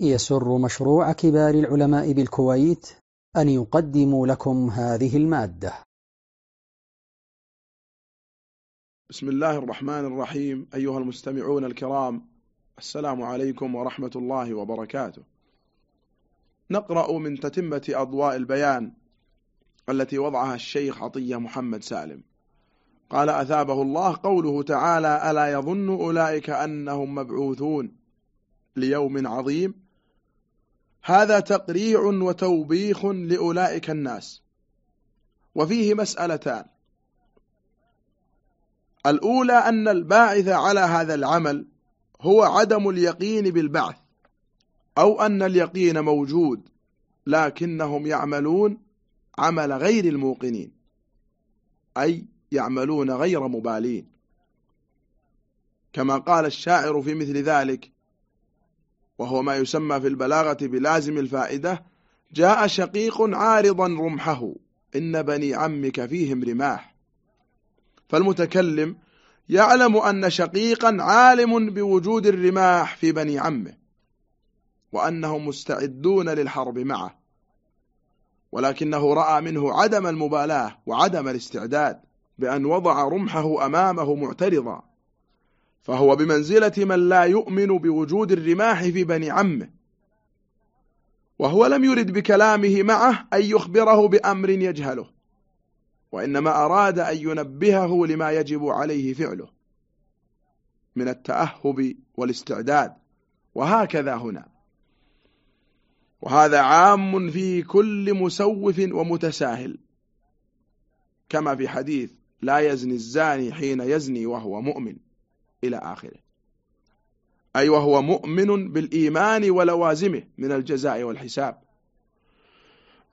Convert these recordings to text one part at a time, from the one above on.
يسر مشروع كبار العلماء بالكويت أن يقدم لكم هذه المادة. بسم الله الرحمن الرحيم. أيها المستمعون الكرام السلام عليكم ورحمة الله وبركاته. نقرأ من تتمة أضواء البيان التي وضعها الشيخ عطية محمد سالم. قال أثابه الله قوله تعالى ألا يظن أولئك أنهم مبعوثون ليوم عظيم؟ هذا تقريع وتوبيخ لأولئك الناس. وفيه مسألتان. الأولى أن الباعث على هذا العمل هو عدم اليقين بالبعث أو أن اليقين موجود لكنهم يعملون عمل غير الموقنين أي يعملون غير مبالين. كما قال الشاعر في مثل ذلك وهو ما يسمى في البلاغة بلازم الفائدة جاء شقيق عارضا رمحه إن بني عمك فيهم رماح. فالمتكلم يعلم أن شقيقا عالم بوجود الرماح في بني عمه وأنهم مستعدون للحرب معه. ولكنه رأى منه عدم المبالاة وعدم الاستعداد بأن وضع رمحه أمامه معترضا. فهو بمنزلة من لا يؤمن بوجود الرماح في بني عمه. وهو لم يرد بكلامه معه أن يخبره بأمر يجهله وإنما أراد أن ينبهه لما يجب عليه فعله من التأهب والاستعداد. وهكذا هنا. وهذا عام في كل مسوف ومتساهل. كما في حديث لا يزني الزاني حين يزني وهو مؤمن. إلى آخره. أي وهو مؤمن بالإيمان ولوازمه من الجزاء والحساب.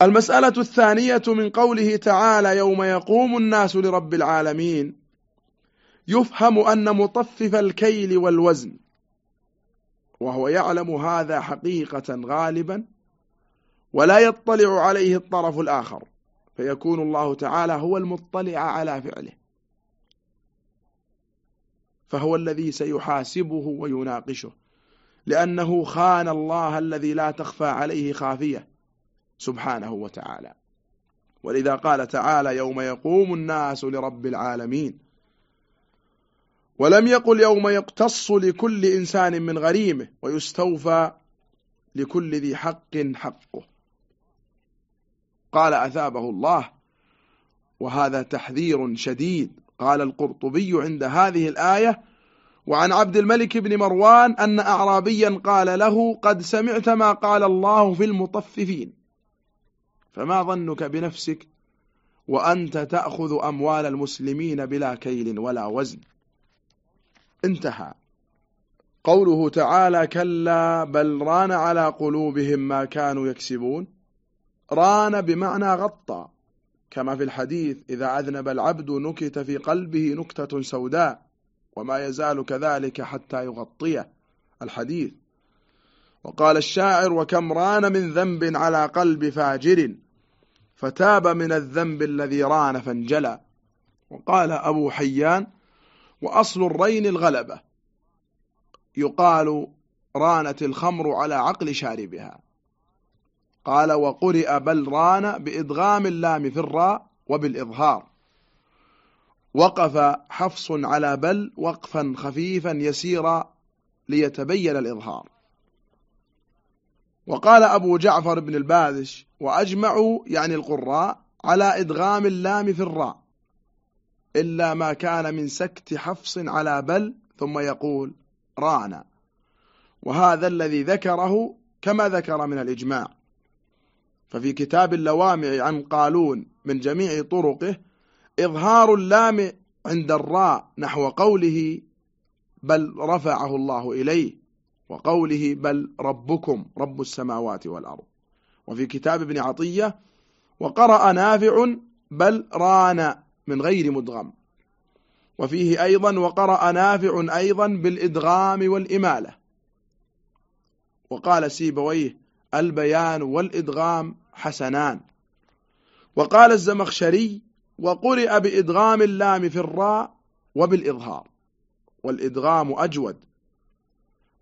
المسألة الثانية من قوله تعالى يوم يقوم الناس لرب العالمين يفهم أن مطفف الكيل والوزن وهو يعلم هذا حقيقة غالبا ولا يطلع عليه الطرف الآخر فيكون الله تعالى هو المطلع على فعله. فهو الذي سيحاسبه ويناقشه. لأنه خان الله الذي لا تخفى عليه خافية سبحانه وتعالى. ولذا قال تعالى يوم يقوم الناس لرب العالمين. ولم يقل يوم يقتص لكل إنسان من غريمه ويستوفى لكل ذي حق حقه. قال أثابه الله وهذا تحذير شديد. قال القرطبي عند هذه الآية وعن عبد الملك بن مروان أن أعرابيا قال له قد سمعت ما قال الله في المطففين. فما ظنك بنفسك وأنت تأخذ أموال المسلمين بلا كيل ولا وزن؟ انتهى. قوله تعالى كلا بل ران على قلوبهم ما كانوا يكسبون. ران بمعنى غطى. كما في الحديث إذا أذنب العبد نكت في قلبه نكتة سوداء وما يزال كذلك حتى يغطيه. الحديث. وقال الشاعر وكم ران من ذنب على قلب فاجر فتاب من الذنب الذي ران فانجلى. وقال أبو حيان وأصل الرين الغلبة. يقال رانت الخمر على عقل شاربها. قال وقرئ بل ران بإدغام اللام في الراء وبالإظهار. وقف حفص على بل وقفا خفيفا يسيرا ليتبين الإظهار. وقال أبو جعفر بن الباذش وأجمعوا يعني القراء على إدغام اللام في الراء إلا ما كان من سكت حفص على بل ثم يقول رانا. وهذا الذي ذكره كما ذكر من الإجماع. ففي كتاب اللوامع عن قالون من جميع طرقه إظهار اللام عند الراء نحو قوله بل رفعه الله إليه وقوله بل ربكم رب السماوات والأرض. وفي كتاب ابن عطية وقرأ نافع بل ران من غير مدغم. وفيه أيضا وقرأ نافع أيضا بالإدغام والإمالة. وقال سيبويه البيان والإدغام حسنان. وقال الزمخشري وقرئ بإدغام اللام في الراء وبالإظهار والإدغام أجود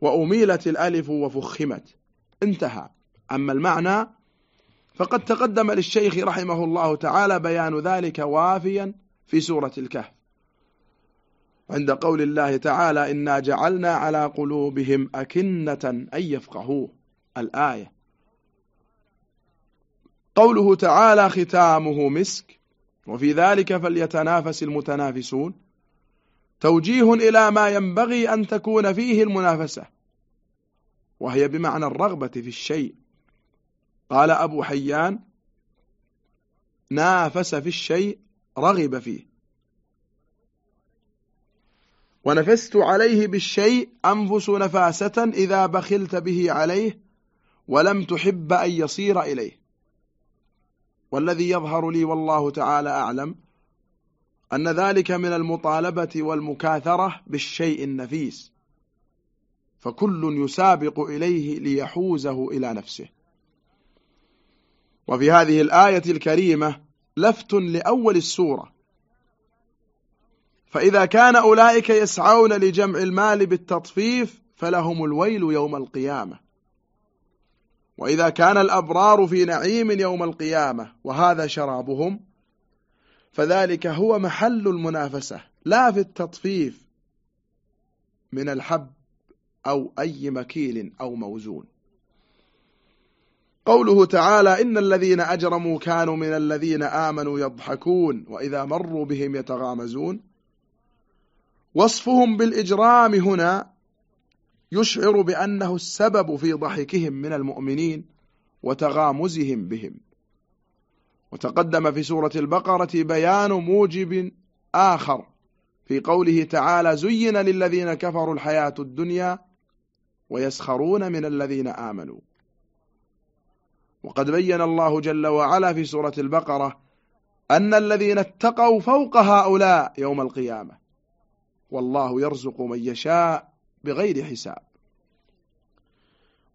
وأميلت الألف وفخمت. انتهى. أما المعنى فقد تقدم للشيخ رحمه الله تعالى بيان ذلك وافيا في سورة الكهف. عند قول الله تعالى إنا جعلنا على قلوبهم أكنة أن يفقهوه. الآية قوله تعالى ختامه مسك وفي ذلك فليتنافس المتنافسون. توجيه إلى ما ينبغي أن تكون فيه المنافسة وهي بمعنى الرغبة في الشيء. قال أبو حيان نافس في الشيء رغب فيه. ونفست عليه بالشيء أنفس نفاسة إذا بخلت به عليه ولم تحب أن يصير إليه. والذي يظهر لي والله تعالى أعلم أن ذلك من المطالبة والمكاثرة بالشيء النفيس فكل يسابق إليه ليحوزه إلى نفسه. وفي هذه الآية الكريمة لفت لأول السورة. فإذا كان أولئك يسعون لجمع المال بالتطفيف فلهم الويل يوم القيامة. وإذا كان الأبرار في نعيم يوم القيامة وهذا شرابهم فذلك هو محل المنافسة لا في التطفيف من الحب أو أي مكيل أو موزون. قوله تعالى إن الذين أجرموا كانوا من الذين آمنوا يضحكون وإذا مروا بهم يتغامزون. وصفهم بالإجرام هنا يشعر بأنه السبب في ضحكهم من المؤمنين وتغامزهم بهم. وتقدم في سورة البقرة بيان موجب آخر في قوله تعالى زين للذين كفروا الحياة الدنيا ويسخرون من الذين آمنوا. وقد بين الله جل وعلا في سورة البقرة أن الذين اتقوا فوق هؤلاء يوم القيامة. والله يرزق من يشاء بغير حساب.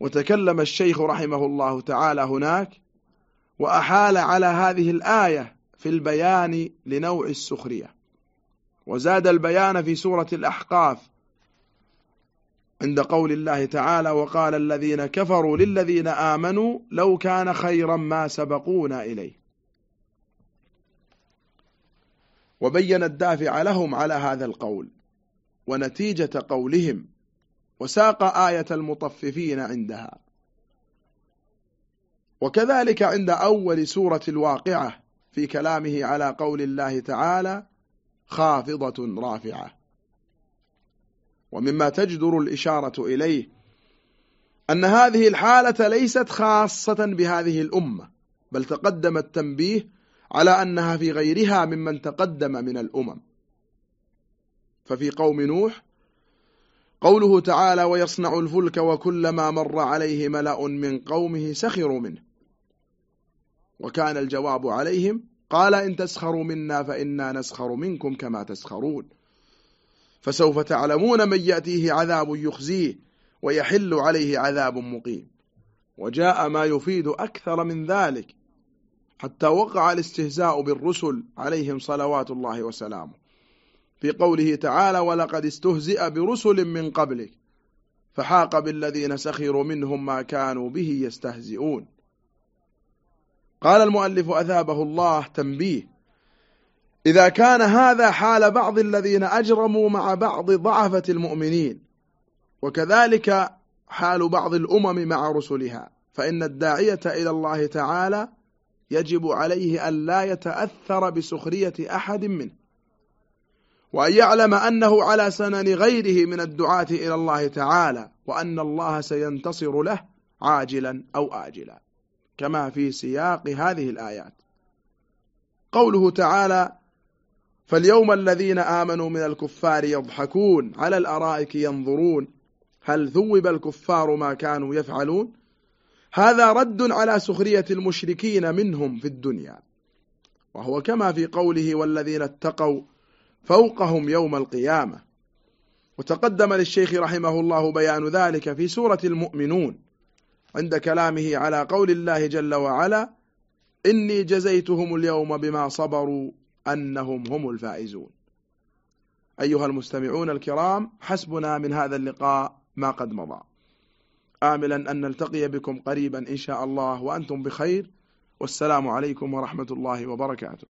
وتكلم الشيخ رحمه الله تعالى هناك وأحال على هذه الآية في البيان لنوع السخرية. وزاد البيان في سورة الأحقاف عند قول الله تعالى وقال الذين كفروا للذين آمنوا لو كان خيرا ما سبقونا إليه. وبين الدافع لهم على هذا القول ونتيجة قولهم وساق آية المطففين عندها. وكذلك عند أول سورة الواقعة في كلامه على قول الله تعالى خافضة رافعة. ومما تجدر الإشارة إليه أن هذه الحالة ليست خاصة بهذه الأمة بل تقدم التنبيه على أنها في غيرها ممن تقدم من الأمم. ففي قوم نوح قوله تعالى ويصنع الفلك وكلما مر عليه ملأ من قومه سخروا منه. وكان الجواب عليهم قال إن تسخروا منا فإنا نسخر منكم كما تسخرون. فسوف تعلمون من يأتيه عذاب يخزيه ويحل عليه عذاب مقيم. وجاء ما يفيد أكثر من ذلك حتى وقع الاستهزاء بالرسل عليهم صلوات الله وسلامه. في قوله تعالى ولقد استهزئ برسل من قبلك فحاق بالذين سخروا منهم ما كانوا به يستهزئون. قال المؤلف أثابه الله تنبيه. إذا كان هذا حال بعض الذين أجرموا مع بعض ضعفة المؤمنين وكذلك حال بعض الأمم مع رسلها فإن الداعية إلى الله تعالى يجب عليه أن لا يتأثر بسخرية أحد منه. وأن يعلم أنه على سنن غيره من الدعاة إلى الله تعالى وأن الله سينتصر له عاجلا أو آجلا كما في سياق هذه الآيات. قوله تعالى فاليوم الذين آمنوا من الكفار يضحكون على الأرائك ينظرون هل ثوب الكفار ما كانوا يفعلون؟ هذا رد على سخرية المشركين منهم في الدنيا. وهو كما في قوله والذين اتقوا فوقهم يوم القيامة. وتقدم للشيخ رحمه الله بيان ذلك في سورة المؤمنون عند كلامه على قول الله جل وعلا إني جزيتهم اليوم بما صبروا أنهم هم الفائزون. أيها المستمعون الكرام حسبنا من هذا اللقاء ما قد مضى. آملا أن نلتقي بكم قريبا إن شاء الله وأنتم بخير. والسلام عليكم ورحمة الله وبركاته.